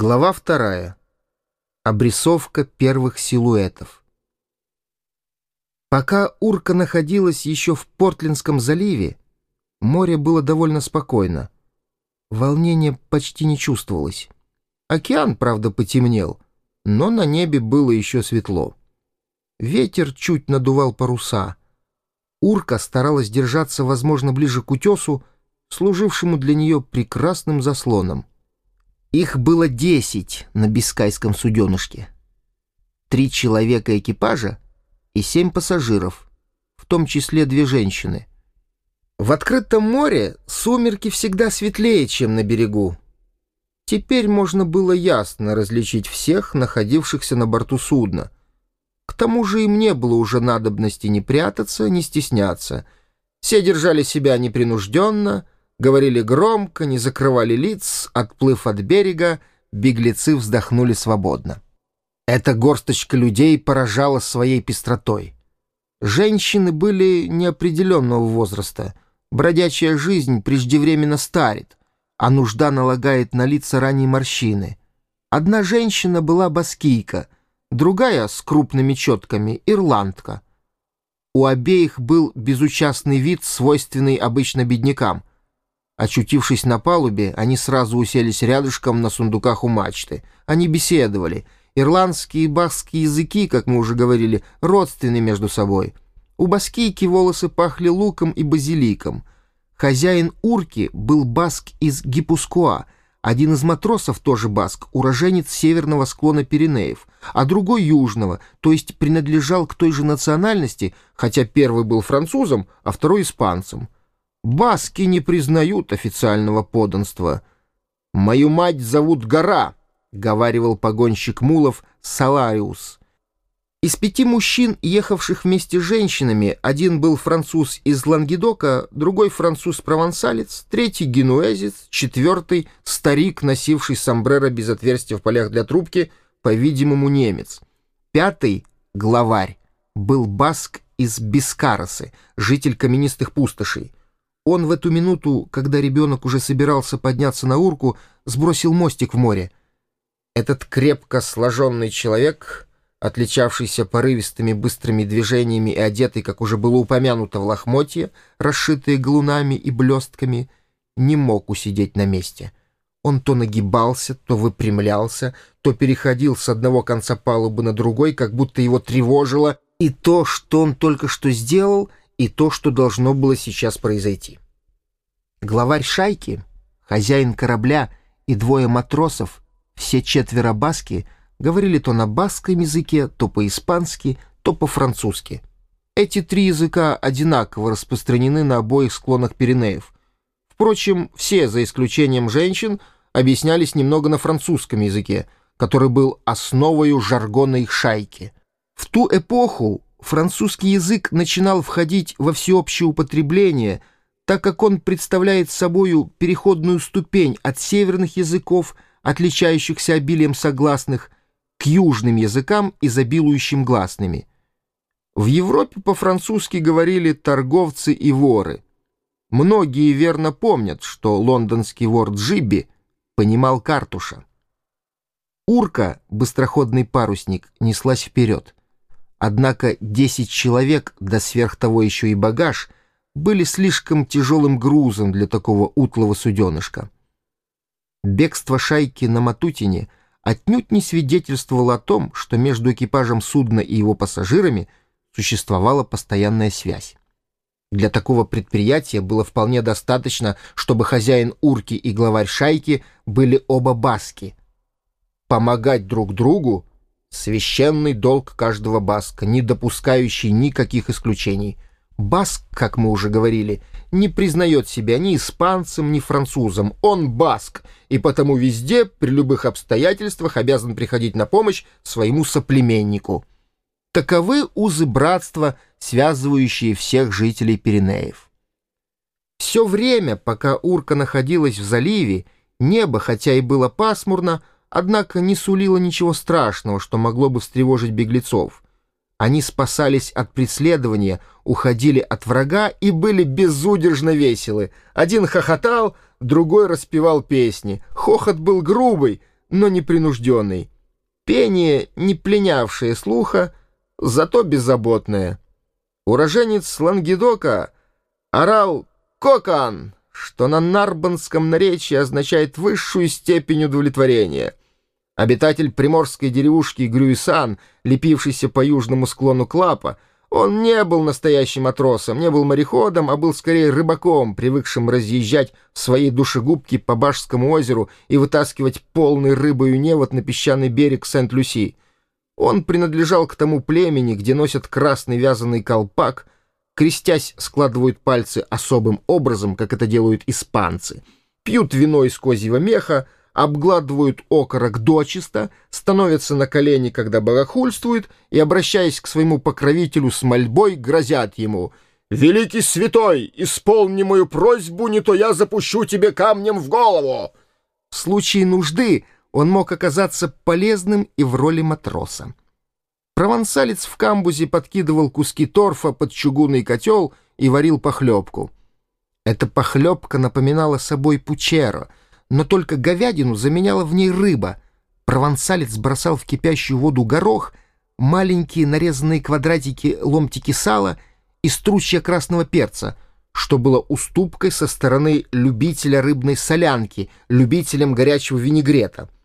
Глава вторая. Обрисовка первых силуэтов. Пока Урка находилась еще в Портлендском заливе, море было довольно спокойно. Волнения почти не чувствовалось. Океан, правда, потемнел, но на небе было еще светло. Ветер чуть надувал паруса. Урка старалась держаться, возможно, ближе к утесу, служившему для нее прекрасным заслоном. Их было десять на бискайском суденышке. Три человека экипажа и семь пассажиров, в том числе две женщины. В открытом море сумерки всегда светлее, чем на берегу. Теперь можно было ясно различить всех, находившихся на борту судна. К тому же им не было уже надобности ни прятаться, ни стесняться. Все держали себя непринужденно — говорили громко, не закрывали лиц, отплыв от берега, беглецы вздохнули свободно. Эта горсточка людей поражала своей пестротой. Женщины были неопределенного возраста, бродячая жизнь преждевременно старит, а нужда налагает на лица ранние морщины. Одна женщина была баскийка, другая с крупными четками — ирландка. У обеих был безучастный вид, свойственный обычно беднякам. Очутившись на палубе, они сразу уселись рядышком на сундуках у мачты. Они беседовали. Ирландские и бахские языки, как мы уже говорили, родственны между собой. У баскийки волосы пахли луком и базиликом. Хозяин урки был баск из Гипускуа, один из матросов, тоже баск, уроженец северного склона Пиренеев, а другой южного, то есть принадлежал к той же национальности, хотя первый был французом, а второй испанцем. Баски не признают официального подданства. «Мою мать зовут Гора», — говаривал погонщик мулов Салариус. Из пяти мужчин, ехавших вместе с женщинами, один был француз из Лангедока, другой француз-провансалец, третий — генуэзец, четвертый — старик, носивший сомбреро без отверстия в полях для трубки, по-видимому, немец. Пятый — главарь, был баск из Бискаросы, житель каменистых пустошей. Он в эту минуту, когда ребенок уже собирался подняться на урку, сбросил мостик в море. Этот крепко сложенный человек, отличавшийся порывистыми быстрыми движениями и одетый, как уже было упомянуто, в лохмотье, расшитые галунами и блестками, не мог усидеть на месте. Он то нагибался, то выпрямлялся, то переходил с одного конца палубы на другой, как будто его тревожило и то, что он только что сделал, и то, что должно было сейчас произойти. Главарь шайки, хозяин корабля и двое матросов, все четверо баски, говорили то на баском языке, то по-испански, то по-французски. Эти три языка одинаково распространены на обоих склонах Пиренеев. Впрочем, все, за исключением женщин, объяснялись немного на французском языке, который был основою жаргона их шайки. В ту эпоху французский язык начинал входить во всеобщее употребление, так как он представляет собою переходную ступень от северных языков, отличающихся обилием согласных, к южным языкам, изобилующим гласными. В Европе по-французски говорили торговцы и воры. Многие верно помнят, что лондонский вор Джибби понимал картуша. Урка, быстроходный парусник, неслась вперед. Однако десять человек, да сверх того еще и багаж, были слишком тяжелым грузом для такого утлого суденышка. Бегство шайки на Матутине отнюдь не свидетельствовало о том, что между экипажем судна и его пассажирами существовала постоянная связь. Для такого предприятия было вполне достаточно, чтобы хозяин урки и главарь шайки были оба баски. Помогать друг другу Священный долг каждого баска, не допускающий никаких исключений. Баск, как мы уже говорили, не признает себя ни испанцем, ни французом. Он баск, и потому везде, при любых обстоятельствах, обязан приходить на помощь своему соплеменнику. Таковы узы братства, связывающие всех жителей Пиренеев. Все время, пока Урка находилась в заливе, небо, хотя и было пасмурно, однако не сулило ничего страшного, что могло бы встревожить беглецов. Они спасались от преследования, уходили от врага и были безудержно веселы. Один хохотал, другой распевал песни. Хохот был грубый, но непринужденный. Пение, не пленявшее слуха, зато беззаботное. Уроженец Лангедока орал «Кокан!», что на нарбанском наречии означает высшую степень удовлетворения. Обитатель приморской деревушки Грюисан, лепившийся по южному склону Клапа, он не был настоящим матросом, не был мореходом, а был скорее рыбаком, привыкшим разъезжать в своей душегубке по Башскому озеру и вытаскивать полный рыбою невод на песчаный берег Сент-Люси. Он принадлежал к тому племени, где носят красный вязаный колпак, крестясь складывают пальцы особым образом, как это делают испанцы, пьют вино из козьего меха, обгладывают окорок дочисто, становятся на колени, когда богохульствуют, и, обращаясь к своему покровителю с мольбой, грозят ему «Великий святой, исполни мою просьбу, не то я запущу тебе камнем в голову!» В случае нужды он мог оказаться полезным и в роли матроса. Провансалец в камбузе подкидывал куски торфа под чугунный котел и варил похлебку. Эта похлебка напоминала собой пучеро — но только говядину заменяла в ней рыба. Провансалец бросал в кипящую воду горох, маленькие нарезанные квадратики ломтики сала и стручья красного перца, что было уступкой со стороны любителя рыбной солянки, любителем горячего винегрета —